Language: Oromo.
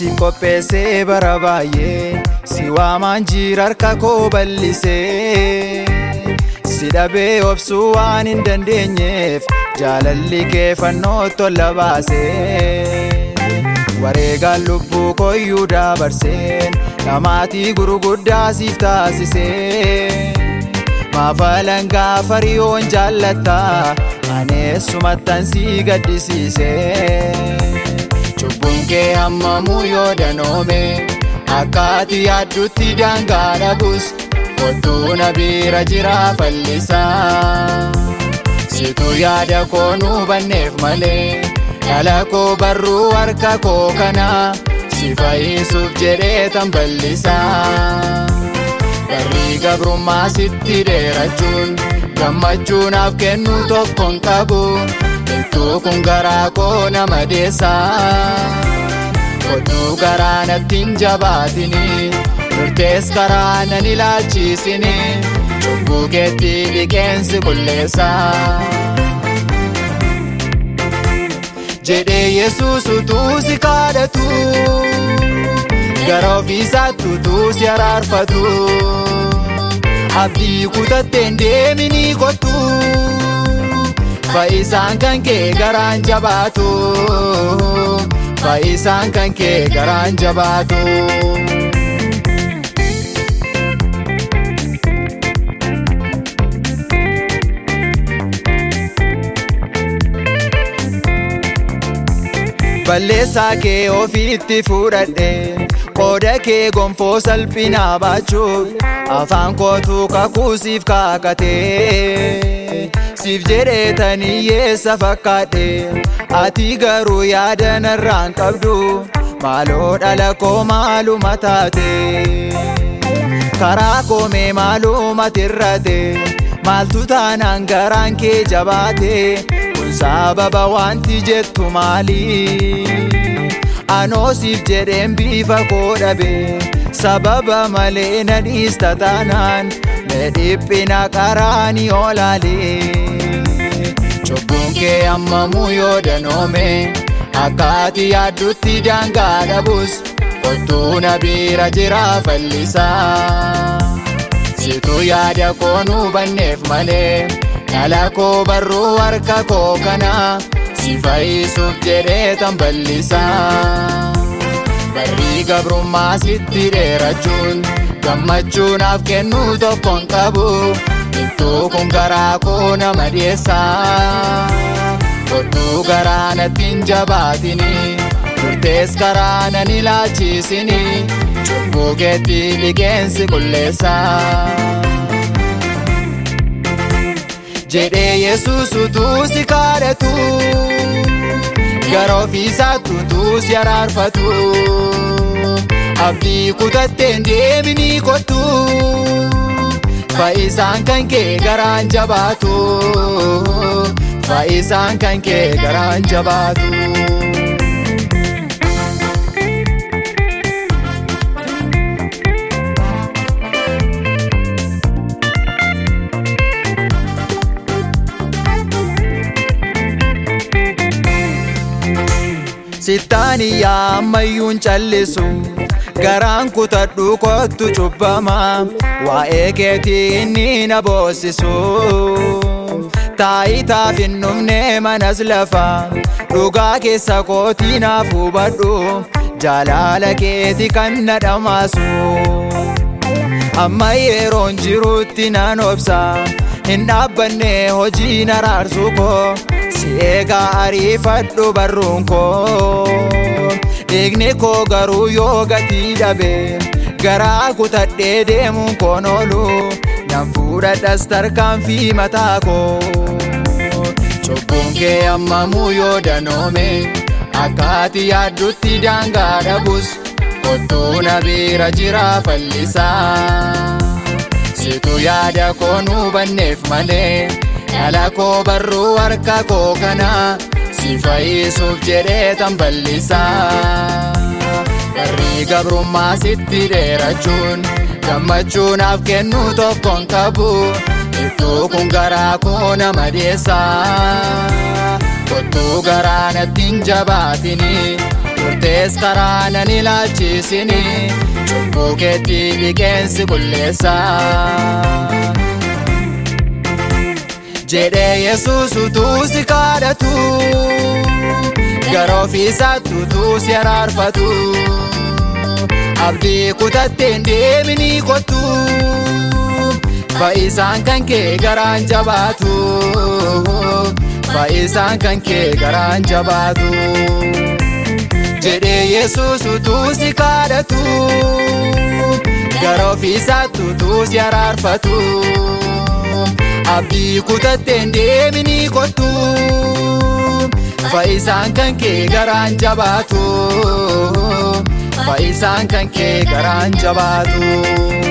Sangaasi qopheessee bara baay'ee. Si waamaan jira harka koo bal'isee. Si dhabee obsuu waan hin dandeenyeef jaalalli kee fannoo tola baasee. Wareegaan lubbuu koyyuu dabarseen dhamaatii gurguddaa siif taasisee. Maafalangaa fariyoon jaallattaa aneessumattan si gaddisiisee. Cubbuun kee hammamuu yoo danoome akkaati yaaddutti daangaa dhabus kottuu na bira jira fallisaa. Situ yaada koo nu banneef malee dhala koo barruu harka koo kana si fayyisuuf jedhee tan bal'isaa. Barrii gabrummaa sitti dheerachuun gammachuu naaf kennu tokkoon qabu. Ittuu kun garaa koo nama deessaa Kottuu garaa natti hin jabaatini Murtees karaa nan ilaalchisini Cubbuu keetti dhiqeensi qulleessaa Jedhee Yesuus utuu si kadhatu Gara ofiisaatti utuu si araarfatu Abdii kutatteen deemini kottu Faayisaan kan kee garaan jabaatu Faayisaan kan kee garaan jabaatu. Balleessaa kee ofiitti fudhadhe qooda kee gonfoo salphinaa baachuuf afaan kootu kakuu siif kaakatee. Siif jedhee tan hiyyeessa fakkaadhe ati garuu yaada narraan qabdu maaloo dhala koo maaluma taate karaa koomee maaluma tirrate maaltu taanaan garaan kee jabaate kun sababa wanti jettu maali anoo siif jedheen bifa koo dhabe sababa malee na dhiista taanaan na dhiphina qaraanii oolaalee. Cubbuun kee hammamuu yoo danoome akkaati yaaddutti daangaa dhabus kottuu na bira jira fallisaa. Situ yaada koo nu banneef malee dhala koo barruu harka koo kana si fayyisuuf jedhee tan bal'isaa. Barrii gabrummaa sitti dheerachuun gammachuu naaf kennu tokkoon qabu. Ittuu kun garaa koo nama dhiyeessaa Kottuu garaa natti hin jabaatini Murtees karaa nan ilaalchisini Cubbuu keetti dhiqeensi qulleessaa Jedhee Yesuus utuu si kadhatu Gara ofiisaatti utuu si araarfatu Abdii kutatteen deemini kottu Faayisaan kan kee garaan jabaatu Faayisaan kan kee garaan jabaatu. Sittaani ammayyuun callisu garaan kutadhu kottu cubbama waa'ee keetii inni na boosisu taayitaaf hin dhumne manas lafa dhugaa keessa kootii naaf hubadhu jaalala keeti kan na dhamaasu amma yeroon jirutti nan obsa hin dhaabbanne hojii naraarsu koo si eegaa ariifadhu barruun koo. Dhiigni koo garuu yoo gatii dhabe garaa kutadhee deemuun koon oolu. Nan fuudhadhas tarkaanfii mataa koo. Cubbuun kee hammamuu yoo danoome akkaati yaaddutti daangaa dhabus. Kottuu na bira jira fallisaa. Situ yaada koo nu banneef malee dhala koo barruu harka koo kana si fayyisuuf jedhee tan bal'isaa barrii gabrummaa sitti dheerachuun gammachuu naaf kennu tokkoon qabu ittuu kun garaa koo nama dhiyeessaa kottuu garaa natti hin jabaatini Murtees karaa nan ilaalchisini cubbuu keetti dhiqeensi qulleessa. Jedhee Yesuus utuu si kadhatu gara ofiisaatti utuu si araarfatu abdii kutatteen deemini kottu fayyisaan kan kee garaan jabaatu fayyisaan kan kee garaan jabaatu. jedhee Yesuus utuu si kadhatu gara ofiisaatti utuu si araarfatu abdii kutatteen deemini kottu fayyisaan kan kee garaan jabaatu fayyisaan kan kee garaan jabaatu.